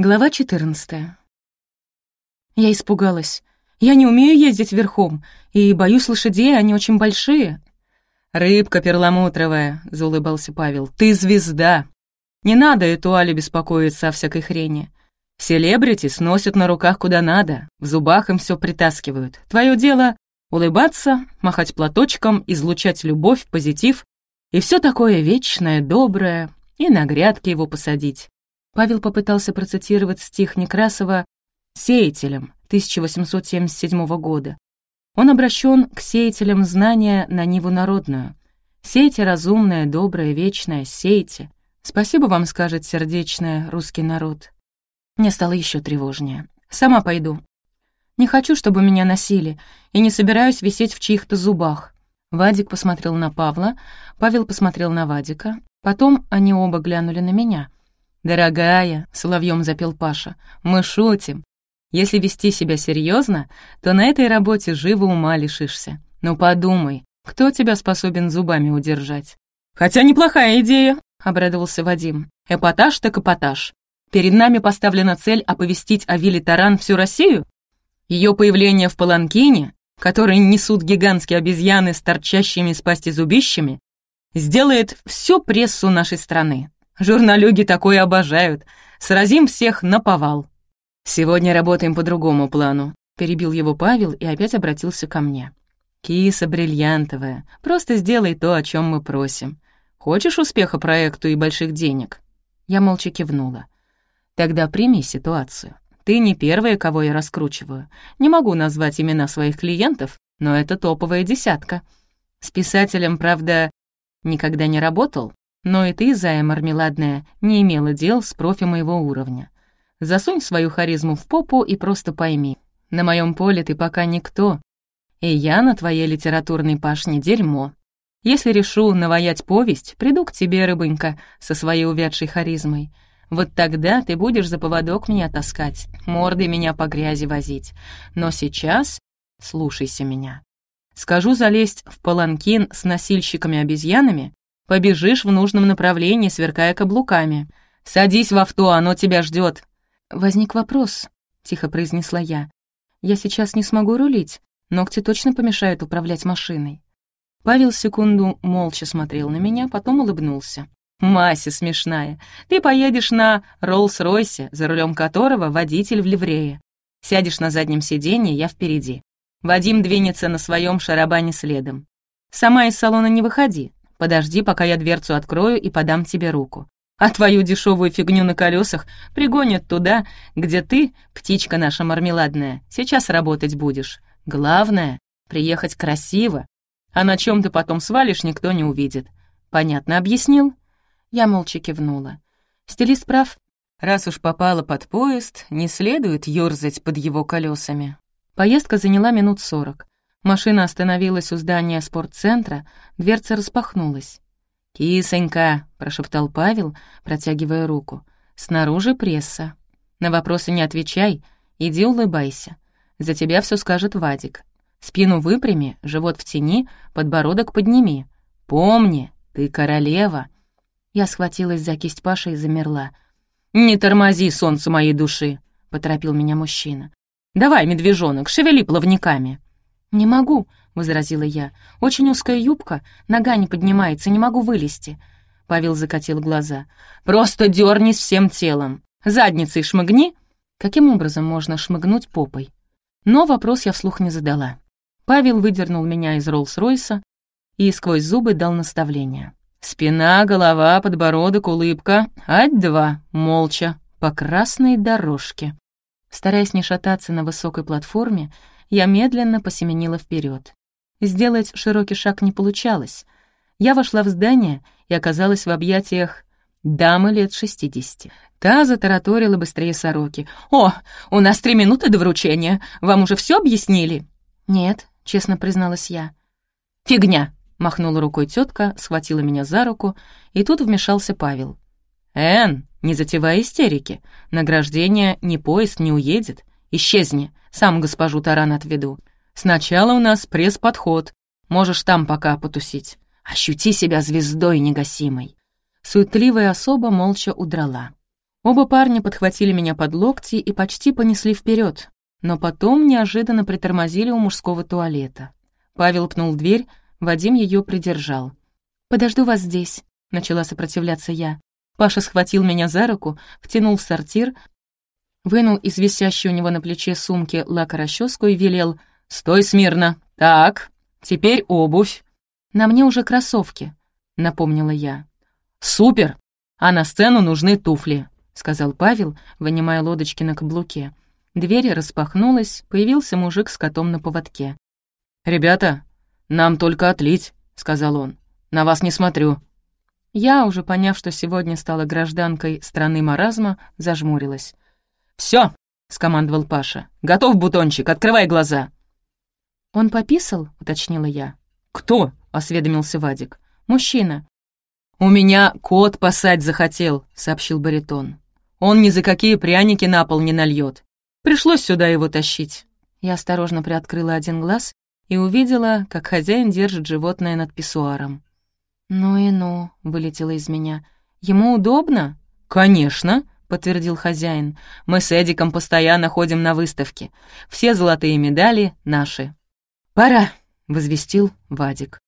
Глава 14. Я испугалась. Я не умею ездить верхом, и боюсь лошадей, они очень большие. «Рыбка перламутровая», — заулыбался Павел, — «ты звезда. Не надо эту Али беспокоиться о всякой хрени. Селебрити сносят на руках куда надо, в зубах им все притаскивают. Твое дело — улыбаться, махать платочком, излучать любовь, позитив и все такое вечное, доброе, и на грядки его посадить. Павел попытался процитировать стих Некрасова «Сеятелем» 1877 года. Он обращен к сеятелям знания на Ниву народную. «Сейте разумное, доброе, вечное, сейте». Спасибо вам, скажет сердечное русский народ. Мне стало еще тревожнее. Сама пойду. Не хочу, чтобы меня носили, и не собираюсь висеть в чьих-то зубах. Вадик посмотрел на Павла, Павел посмотрел на Вадика. Потом они оба глянули на меня — «Дорогая», — соловьем запел Паша, — «мы шутим. Если вести себя серьезно, то на этой работе живо ума лишишься. Ну подумай, кто тебя способен зубами удержать?» «Хотя неплохая идея», — обрадовался Вадим. «Эпатаж так эпатаж. Перед нами поставлена цель оповестить о вилле Таран всю Россию? Ее появление в Паланкине, который несут гигантские обезьяны с торчащими с пасти зубищами, сделает всю прессу нашей страны. Журналюги такое обожают. Сразим всех на повал. Сегодня работаем по другому плану. Перебил его Павел и опять обратился ко мне. Киса бриллиантовая. Просто сделай то, о чем мы просим. Хочешь успеха проекту и больших денег? Я молча кивнула. Тогда прими ситуацию. Ты не первая, кого я раскручиваю. Не могу назвать имена своих клиентов, но это топовая десятка. С писателем, правда, никогда не работал, но и ты, зая мармеладная, не имела дел с профи моего уровня. Засунь свою харизму в попу и просто пойми. На моем поле ты пока никто. И я на твоей литературной пашне дерьмо. Если решу наваять повесть, приду к тебе, рыбонька, со своей увядшей харизмой. Вот тогда ты будешь за поводок меня таскать, мордой меня по грязи возить. Но сейчас слушайся меня. Скажу залезть в паланкин с носильщиками-обезьянами, Побежишь в нужном направлении, сверкая каблуками. Садись в авто, оно тебя ждет. «Возник вопрос», — тихо произнесла я. «Я сейчас не смогу рулить. Ногти точно помешают управлять машиной». Павел секунду молча смотрел на меня, потом улыбнулся. «Мася смешная. Ты поедешь на Роллс-Ройсе, за рулем которого водитель в ливрее. Сядешь на заднем сиденье, я впереди. Вадим двинется на своем шарабане следом. Сама из салона не выходи, Подожди, пока я дверцу открою и подам тебе руку. А твою дешевую фигню на колесах пригонят туда, где ты, птичка наша мармеладная, сейчас работать будешь. Главное — приехать красиво, а на чем ты потом свалишь, никто не увидит. Понятно объяснил?» Я молча кивнула. Стилист прав. Раз уж попала под поезд, не следует ёрзать под его колесами. Поездка заняла минут сорок. Машина остановилась у здания спортцентра, дверца распахнулась. «Кисонька», — прошептал Павел, протягивая руку. «Снаружи пресса. На вопросы не отвечай, иди улыбайся. За тебя все скажет Вадик. Спину выпрями, живот в тени, подбородок подними. Помни, ты королева». Я схватилась за кисть Паши и замерла. «Не тормози, солнце моей души», — поторопил меня мужчина. «Давай, медвежонок, шевели плавниками». «Не могу», — возразила я. «Очень узкая юбка, нога не поднимается, не могу вылезти». Павел закатил глаза. «Просто дернись всем телом. Задницей шмыгни». Каким образом можно шмыгнуть попой? Но вопрос я вслух не задала. Павел выдернул меня из Роллс-Ройса и сквозь зубы дал наставление. Спина, голова, подбородок, улыбка. Ать-два, молча, по красной дорожке. Стараясь не шататься на высокой платформе, я медленно посеменила вперед. Сделать широкий шаг не получалось. Я вошла в здание и оказалась в объятиях дамы лет шестидесяти. Та затараторила быстрее сороки. «О, у нас три минуты до вручения. Вам уже все объяснили?» «Нет», — честно призналась я. «Фигня!» — махнула рукой тетка, схватила меня за руку, и тут вмешался Павел. «Эн, не затевай истерики. Награждение ни поезд не уедет. Исчезни, сам госпожу Таран отведу. Сначала у нас пресс-подход. Можешь там пока потусить. Ощути себя звездой негасимой». Суетливая особа молча удрала. Оба парня подхватили меня под локти и почти понесли вперед, но потом неожиданно притормозили у мужского туалета. Павел пнул дверь, Вадим ее придержал. «Подожду вас здесь», — начала сопротивляться я. Паша схватил меня за руку, втянул в сортир, вынул из висящей у него на плече сумки лакоросческу и велел «Стой смирно! Так, теперь обувь!» «На мне уже кроссовки», — напомнила я. «Супер! А на сцену нужны туфли», — сказал Павел, вынимая лодочки на каблуке. Дверь распахнулась, появился мужик с котом на поводке. «Ребята, нам только отлить», — сказал он. «На вас не смотрю». Я, уже поняв, что сегодня стала гражданкой страны маразма, зажмурилась. «Всё!» — скомандовал Паша. «Готов, бутончик, открывай глаза!» «Он пописал?» — уточнила я. «Кто?» — осведомился Вадик. «Мужчина». «У меня кот пасать захотел», — сообщил баритон. «Он ни за какие пряники на пол не нальет. Пришлось сюда его тащить». Я осторожно приоткрыла один глаз и увидела, как хозяин держит животное над писсуаром. «Ну и ну», — вылетело из меня. «Ему удобно?» «Конечно», — подтвердил хозяин. «Мы с Эдиком постоянно ходим на выставки. Все золотые медали наши». «Пора», — возвестил Вадик.